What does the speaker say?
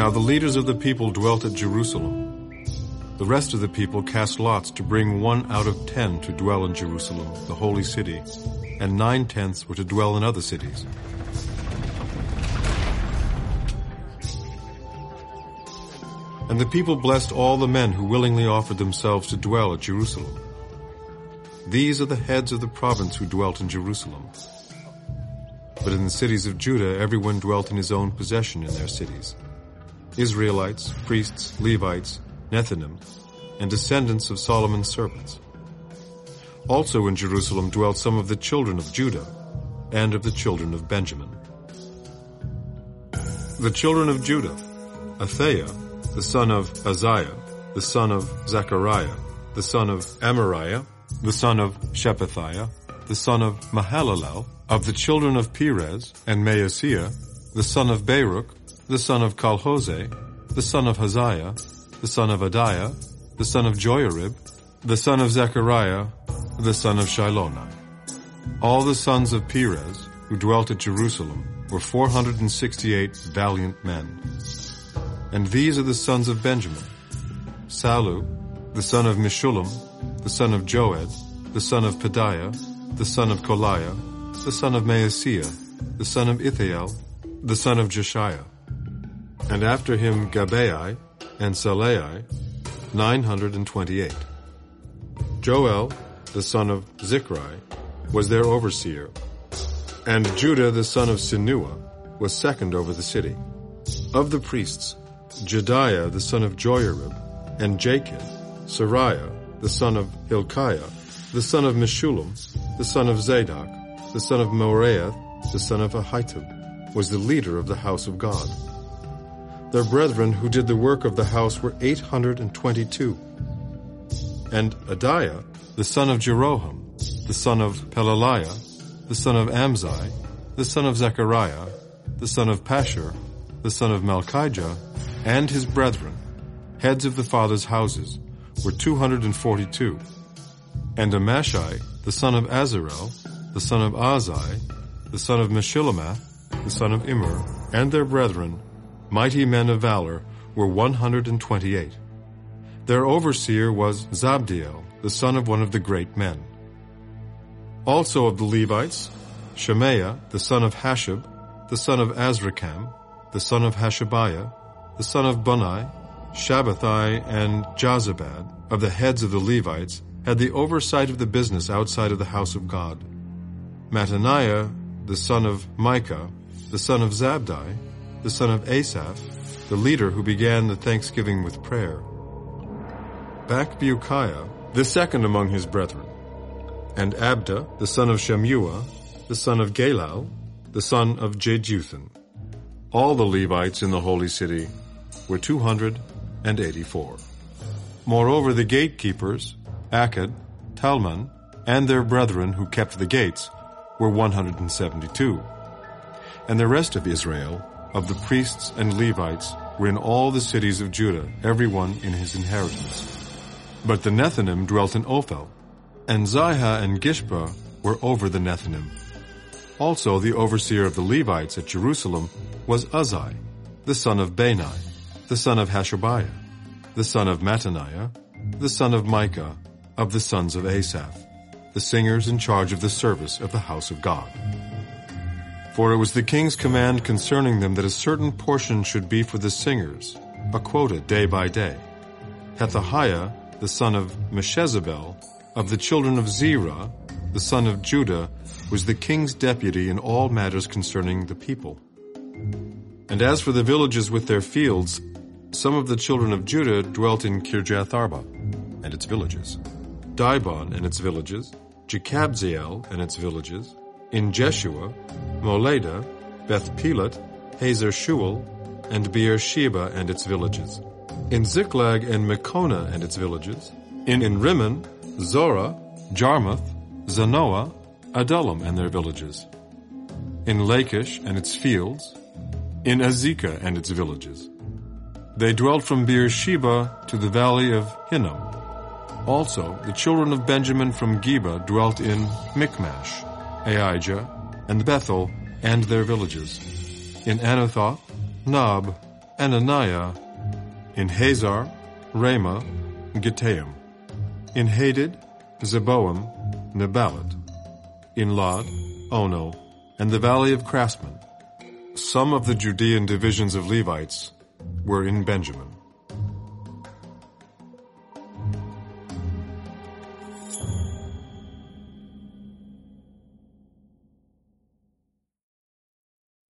Now the leaders of the people dwelt at Jerusalem. The rest of the people cast lots to bring one out of ten to dwell in Jerusalem, the holy city, and nine tenths were to dwell in other cities. And the people blessed all the men who willingly offered themselves to dwell at Jerusalem. These are the heads of the province who dwelt in Jerusalem. But in the cities of Judah everyone dwelt in his own possession in their cities. Israelites, priests, Levites, Nethinim, and descendants of Solomon's servants. Also in Jerusalem dwelt some of the children of Judah and of the children of Benjamin. The children of Judah, Athaiah, the son of Uzziah, the son of Zechariah, the son of Amariah, the son of Shephatiah, the son of Mahalalel, of the children of Perez and Maaseiah, the son of Baruch, the son of Col-Hozeh, the son of Hazaiah, the son of Adaiah, the son of Joiarib, the son of Zechariah, the son of Shilonah. All the sons of Perez, who dwelt at Jerusalem, were 468 valiant men. And these are the sons of Benjamin. Sallu, the son of Meshullam, the son of Joed, the son of Pedaiah, the son of Kolaiah, the son of Maaseiah, the son of Ithiel, the son of Jeshaiah. And after him Gabbai and Sallai, 928. Joel, the son of Zichri, was their overseer. And Judah, the son of Senuah, was second over the city. Of the priests, Jedaiah, the son of Joiarib, and Jachin, Seraiah, the son of Hilkiah, the son of Meshullam, the son of Zadok, the son of Meraioth, the son of Ahitub, was the leader of the house of God. Their brethren who did the work of the house were 822. And Adaiah, the son of Jeroham, the son of Pelaliah, the son of Amzi, the son of Zechariah, the son of Pashhur, the son of Malchijah, and his brethren, heads of the fathers' houses, were 242. And Amashai, the son of Azarel, the son of Ahzai, the son of Meshillemoth, the son of Immer, and their brethren, mighty men of valor, were 128. Their overseer was Zabdiel, the son of one of the great men. Also of the Levites, Shemaiah, the son of Hasshub, the son of Azrikam, the son of Hashabiah, the son of Bunni, Shabbethai, and Jozabad, of the heads of the Levites, had the oversight of the business outside of the house of God. Mattaniah, the son of Micah, the son of Zabdi, the son of Asaph, the leader who began the thanksgiving with prayer. Bakbukiah, the second among his brethren, and Abda, the son of Shemua, the son of Galal, the son of Jeduthun. All the Levites in the holy city were 284. Moreover, the gatekeepers, Akkub, Talmon, and their brethren who kept the gates, were 172. And the rest of Israel, of the priests and Levites, were in all the cities of Judah, every one in his inheritance. But the Nethinim dwelt in Ophel, and Ziha and Gishpa were over the Nethinim. Also the overseer of the Levites at Jerusalem was Uzzi, the son of Bani, the son of Hashabiah, the son of Mattaniah, the son of Micah, of the sons of Asaph, the singers in charge of the service of the house of God. For it was the king's command concerning them that a certain portion should be for the singers, a quota day by day. Pethahiah, the son of Meshezabel, of the children of Zerah, the son of Judah, was the king's deputy in all matters concerning the people. And as for the villages with their fields, some of the children of Judah dwelt in Kirjath Arba and its villages, Dibon and its villages, Jekabzeel and its villages, in Jeshua, Moladah, Beth Pelet, Hazar Shual, and Beersheba and its villages, in Ziklag and Meconah and its villages, in En Rimmon, Zorah, Jarmuth, Zanoah, Adullam and their villages, in Lachish and its fields, in Azekah and its villages. They dwelt from Beersheba to the valley of Hinnom. Also, the children of Benjamin from Geba dwelt in Michmash, Aija, and Bethel, and their villages, in Anathoth, Nob, and Ananiah, in Hazor, Ramah, Gittaim, in Hadid, Zeboim, Neballat, in Lod, Ono, and the valley of craftsmen. Some of the Judean divisions of Levites were in Benjamin.